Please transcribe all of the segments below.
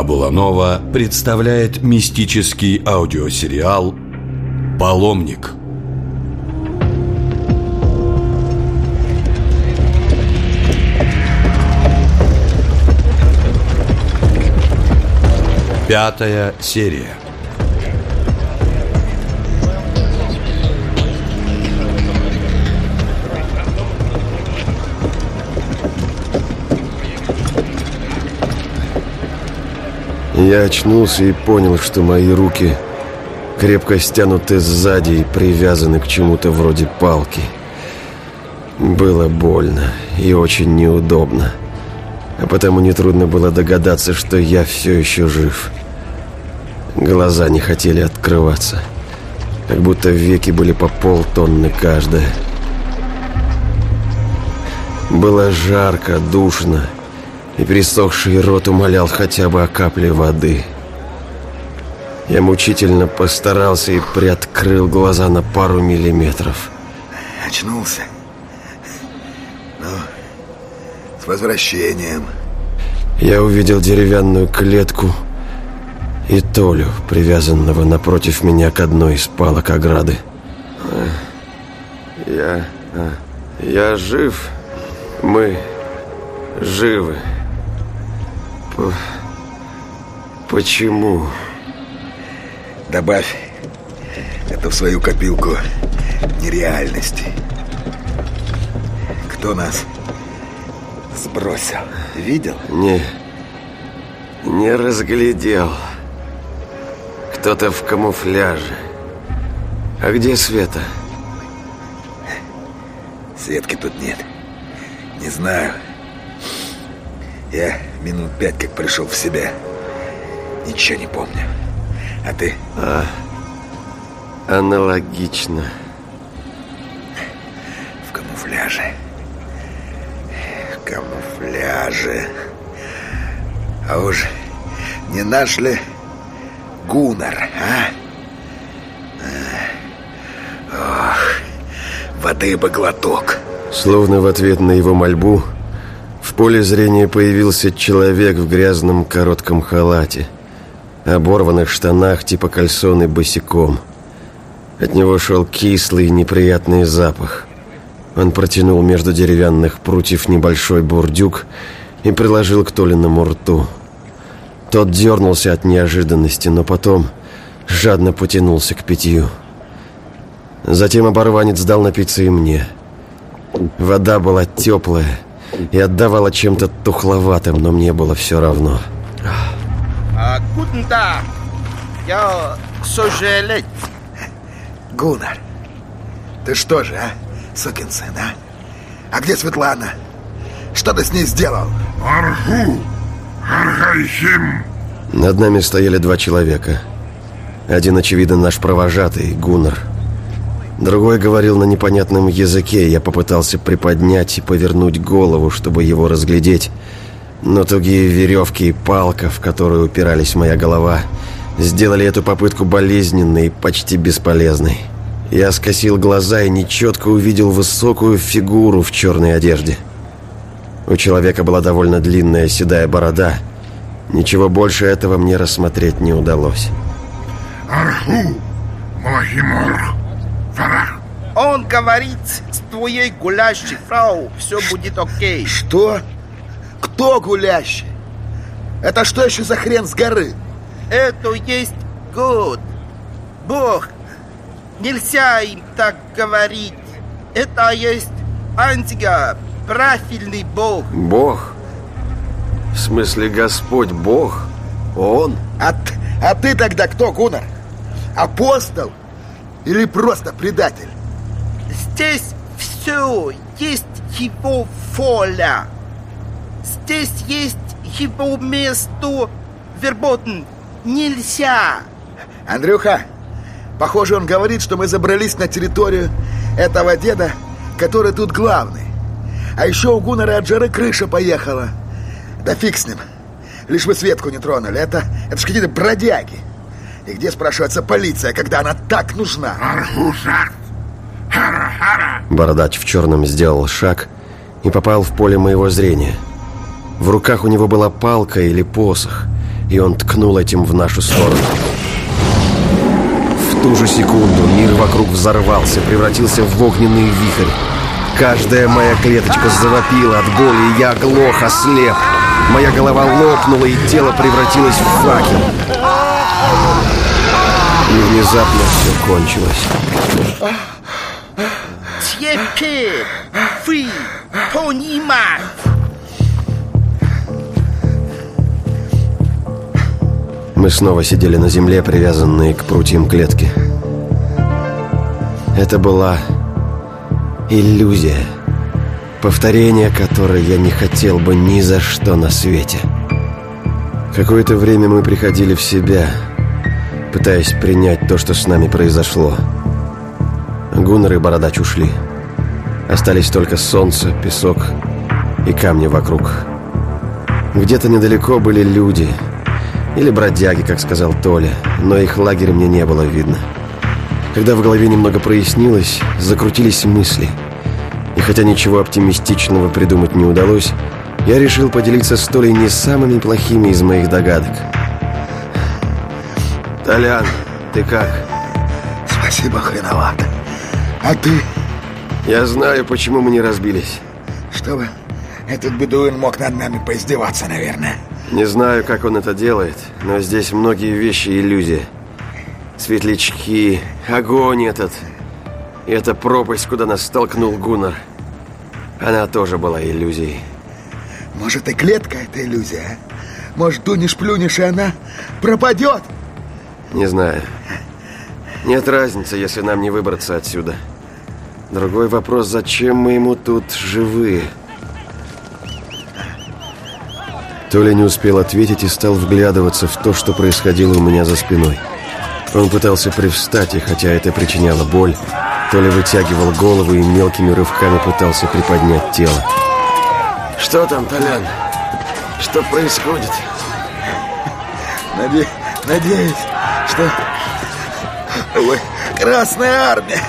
Фабула Нова представляет мистический аудиосериал «Паломник». Пятая серия Я очнулся и понял, что мои руки крепко стянуты сзади и привязаны к чему-то вроде палки. Было больно и очень неудобно. А потому нетрудно было догадаться, что я все еще жив. Глаза не хотели открываться. Как будто веки были по полтонны каждая. Было жарко, душно и пересохший рот умолял хотя бы о капле воды. Я мучительно постарался и приоткрыл глаза на пару миллиметров. Очнулся? Ну, с возвращением. Я увидел деревянную клетку и Толю, привязанного напротив меня к одной из палок ограды. Я... я жив. Мы живы. Почему? Добавь это в свою копилку нереальности. Кто нас сбросил? Видел? Не, не разглядел. Кто-то в камуфляже. А где Света? Светки тут нет. Не знаю. Я минут пять как пришел в себя. Ничего не помню. А ты? А, аналогично. В камуфляже. В камуфляже. А уж не наш ли Гуннар, а? Ох, воды бы глоток. Словно в ответ на его мольбу поле зрения появился человек в грязном коротком халате, оборванных штанах типа кальсоны босиком. От него шел кислый неприятный запах. Он протянул между деревянных прутьев небольшой бурдюк и приложил к Толиному рту. Тот дернулся от неожиданности, но потом жадно потянулся к питью. Затем оборванец дал напиться и мне. Вода была теплая, и отдавала чем-то тухловатым, но мне было все равно. Guten Tag. Я сожалеть. Гуннар, ты что же, а? Сукин сын, а? А где Светлана? Что ты с ней сделал? Арху! Архайхим! Над нами стояли два человека. Один, очевидно, наш провожатый, Гуннар. Другой говорил на непонятном языке. Я попытался приподнять и повернуть голову, чтобы его разглядеть. Но тугие веревки и палка, в которую упирались моя голова, сделали эту попытку болезненной и почти бесполезной. Я скосил глаза и нечетко увидел высокую фигуру в черной одежде. У человека была довольно длинная седая борода. Ничего больше этого мне рассмотреть не удалось. Арху! Малахимор! Он говорит, с твоей гулящей фрау все будет окей. Что? Кто гулящий? Это что еще за хрен с горы? Это есть год. Бог. Нельзя им так говорить. Это есть антига, правильный Бог. Бог? В смысле Господь Бог? Он? А, а ты тогда кто, Гуннар? Апостол? Или просто предатель? Здесь все есть его воля. Здесь есть его место. Верботен нельзя. Андрюха, похоже, он говорит, что мы забрались на территорию этого деда, который тут главный. А еще у Гуннера от жары крыша поехала. Да фиг с ним. Лишь бы Светку не тронули. Это, это ж какие-то бродяги. И где, спрашивается, полиция, когда она так нужна? Бородач в черном сделал шаг и попал в поле моего зрения. В руках у него была палка или посох. и он ткнул этим в нашу сторону. В ту же секунду мир вокруг взорвался, превратился в огненный вихрь. Каждая моя клеточка завопила от боли, и я оглох, ослеп. Моя голова лопнула, и тело превратилось в факел. И внезапно все кончилось. Теперь вы понимаете. Мы снова сидели на земле, привязанные к прутьям клетки. Это была иллюзия, повторение которой я не хотел бы ни за что на свете. Какое-то время мы приходили в себя, пытаясь принять то, что с нами произошло. Гуннер и Бородач ушли. Остались только солнце, песок и камни вокруг. Где-то недалеко были люди, или бродяги, как сказал Толя, но их лагеря мне не было видно. Когда в голове немного прояснилось, закрутились мысли. И хотя ничего оптимистичного придумать не удалось, я решил поделиться с Толей не самыми плохими из моих догадок. «Толян, ты как?» Спасибо, хреновато. А ты? «Я знаю, почему мы не разбились. Чтобы этот бедуин мог над нами поиздеваться, наверное. Не знаю, как он это делает, но здесь многие вещи иллюзия. Светлячки, огонь этот. И эта пропасть, куда нас столкнул Гуннар. Она тоже была иллюзией. Может, и клетка — это иллюзия, а? Может, дунешь-плюнешь, и она пропадет? Не знаю. Нет разницы, если нам не выбраться отсюда. Другой вопрос, зачем мы ему тут живые? Толя не успел ответить и стал вглядываться в то, что происходило у меня за спиной. Он пытался привстать, и хотя это причиняло боль, Толя вытягивал голову и мелкими рывками пытался приподнять тело. «Что там, Толян? Что происходит?» Наде... Надеюсь, что... Ой, Красная Армия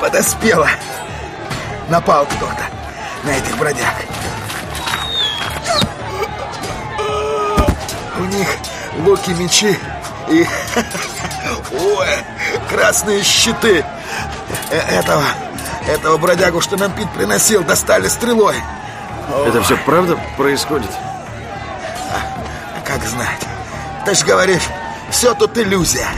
подоспела. Напал кто-то на этих бродяг. У них луки, мечи и... Ой, красные щиты. Э, Этого, этого бродягу, что нам Пит приносил, достали стрелой. Это все правда происходит? Как знать. Ты ж говоришь, все тут иллюзия.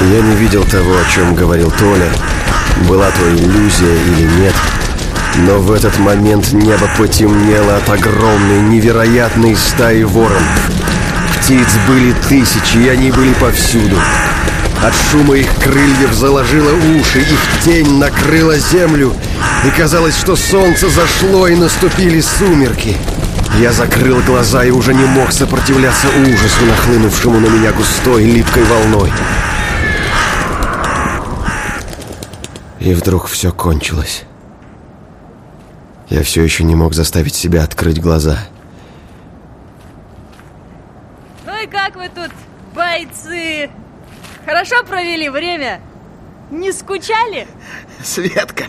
Я не видел того, о чем говорил Толя. Была то иллюзия или нет. Но в этот момент небо потемнело от огромной, невероятной стаи воронов. Птиц были тысячи, и они были повсюду. От шума их крыльев заложило уши, их тень накрыла землю, и казалось, что солнце зашло, и наступили сумерки. Я закрыл глаза и уже не мог сопротивляться ужасу, нахлынувшему на меня густой, липкой волной. И вдруг все кончилось. Я все еще не мог заставить себя открыть глаза. Ну и как вы тут, бойцы? Хорошо провели время? Не скучали? Светка,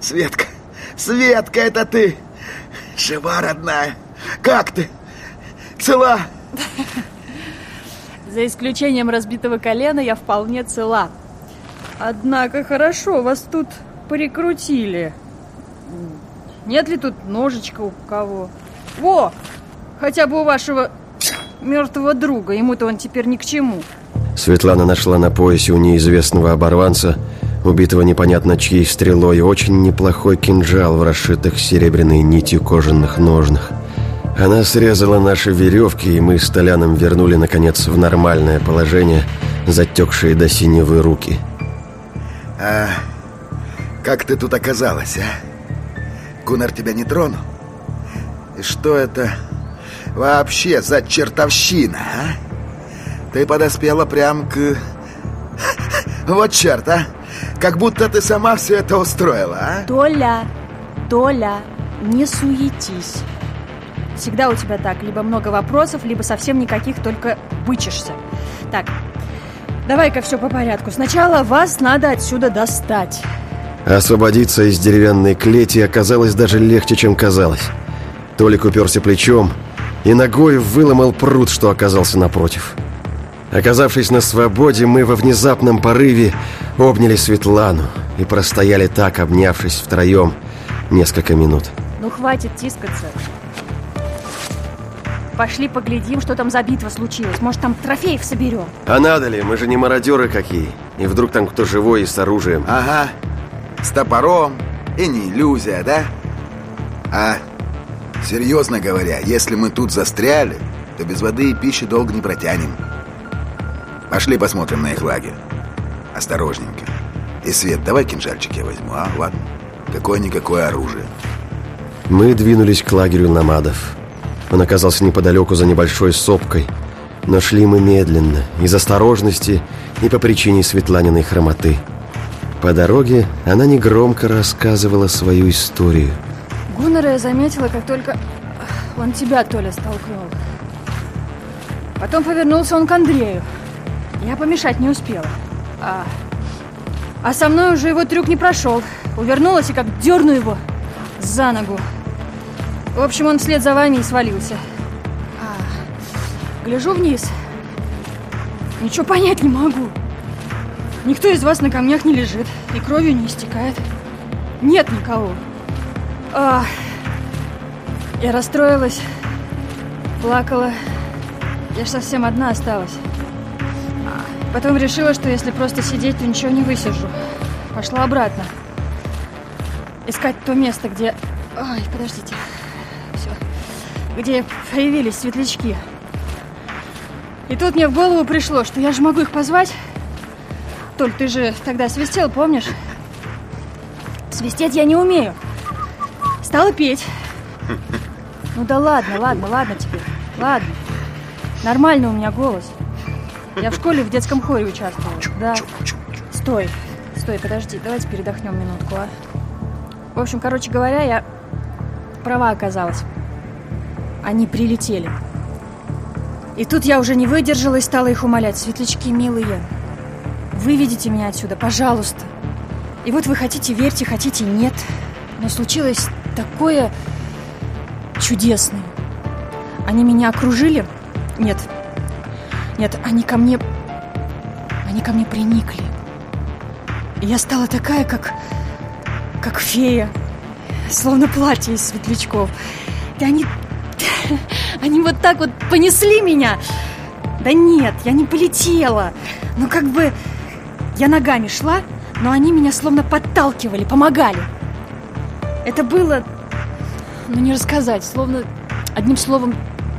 Светка, Светка, это ты. Жива, родная. Как ты? Цела? За исключением разбитого колена я вполне цела. Однако хорошо, вас тут прикрутили. Нет ли тут ножичка у кого? Во! Хотя бы у вашего мертвого друга. Ему-то он теперь ни к чему. Светлана нашла на поясе у неизвестного оборванца, убитого непонятно чьей стрелой, очень неплохой кинжал в расшитых серебряной нитью кожаных ножнах. Она срезала наши веревки, и мы с Толяном вернули, наконец, в нормальное положение затекшие до синевы руки. А как ты тут оказалась, а? Гуннар тебя не тронул? И что это вообще за чертовщина, а? Ты подоспела прям к... Вот черт, а! Как будто ты сама все это устроила, а? Толя, Толя, не суетись. Всегда у тебя так. Либо много вопросов, либо совсем никаких, только бычишься. Так, давай-ка все по порядку. Сначала вас надо отсюда достать. Освободиться из деревянной клети оказалось даже легче, чем казалось. Толик уперся плечом и ногой выломал пруд, что оказался напротив. Оказавшись на свободе, мы во внезапном порыве обняли Светлану и простояли так, обнявшись втроем, несколько минут. Ну хватит тискаться. Пошли поглядим, что там за битва случилась. Может, там трофеев соберем. А надо ли? Мы же не мародеры какие. И вдруг там кто живой и с оружием. Ага, с топором и не иллюзия, да? А, серьезно говоря, если мы тут застряли, то без воды и пищи долго не протянем. Пошли посмотрим на их лагерь. Осторожненько. И, Свет, давай кинжальчик я возьму, а? Ладно? Какое-никакое оружие. Мы двинулись к лагерю намадов. Он оказался неподалеку за небольшой сопкой. Но шли мы медленно, из осторожности и по причине Светланиной хромоты. По дороге она негромко рассказывала свою историю. Гуннера я заметила, как только он тебя, Толя, столкнул. Потом повернулся он к Андрею. Я помешать не успела. А, а со мной уже его трюк не прошел. Увернулась и как дерну его за ногу. В общем, он вслед за вами и свалился. А, гляжу вниз. Ничего понять не могу. Никто из вас на камнях не лежит и кровью не истекает. Нет никого. А, я расстроилась, плакала. Я ж совсем одна осталась. Потом решила, что если просто сидеть, то ничего не высижу. Пошла обратно. Искать то место, где... Ой, подождите. Где появились светлячки. И тут мне в голову пришло, что я же могу их позвать. Толь, ты же тогда свистел, помнишь? Свистеть я не умею. Стала петь. Ну да ладно, ладно, ладно теперь. Ладно. Нормально у меня голос. Я в школе в детском хоре участвовала. Да. Стой, стой, подожди, давайте передохнем минутку, а. В общем, короче говоря, я права оказалась. Они прилетели. И тут я уже не выдержала и стала их умолять. Светлячки, милые, выведите меня отсюда, пожалуйста. И вот вы хотите верьте, хотите нет. Но случилось такое чудесное. Они меня окружили. Нет, нет, они ко мне... Они ко мне приникли. И я стала такая, как... Как фея. Словно платье из светлячков. И они... Они вот так вот понесли меня. Да нет, я не полетела. Ну, как бы... Я ногами шла, но они меня словно подталкивали, помогали. Это было... Ну, не рассказать, словно... Одним словом,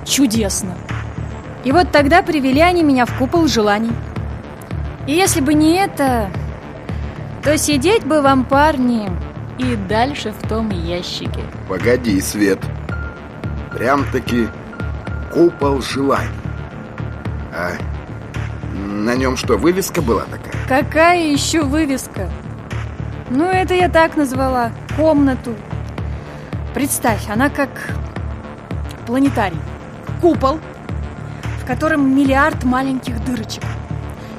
чудесно. И вот тогда привели они меня в купол желаний. И если бы не это, то сидеть бы вам, парни, и дальше в том ящике. Погоди, Свет. Прям-таки купол желаний. А на нем что, вывеска была такая? Какая еще вывеска? Ну, это я так назвала. Комнату. Представь, она как планетарий. Купол, котором миллиард маленьких дырочек.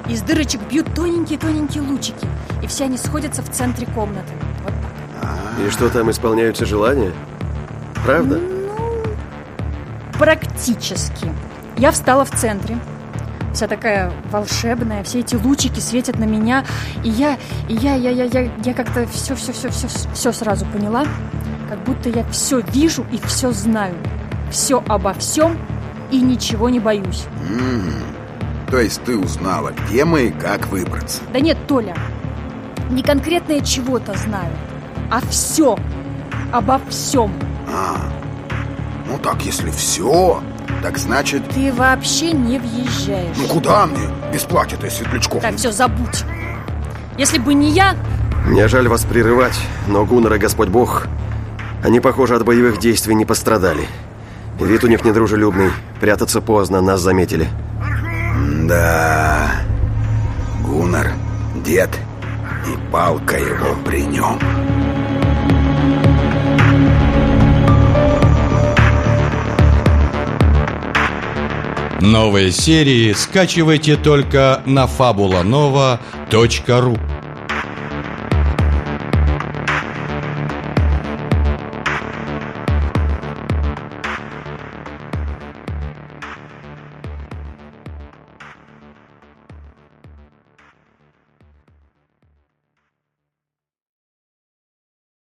Из дырочек бьют тоненькие-тоненькие лучики, и все они сходятся в центре комнаты. Вот так. И что там исполняются желания? Правда? Практически. Я встала в центре, вся такая волшебная, все эти лучики светят на меня, и я, и я, я, я, я, я как-то все, все, все, все, все сразу поняла, как будто я все вижу и все знаю, все обо всем и ничего не боюсь. То есть ты узнала, где мы и как выбраться? Да нет, Толя, не конкретно я чего-то знаю, а все, обо всем. А, ну так, если все, так значит... Ты вообще не въезжаешь. Ну куда мне? Без платья-то и светлячков. Так, все, забудь. Если бы не я... Мне жаль вас прерывать, но Гуннер и Господь Бог, они, похоже, от боевых действий не пострадали. Вид у них недружелюбный. Прятаться поздно, нас заметили. Да, Гуннар, дед, и палка его при нем. Новые серии скачивайте только на fabulanova.ru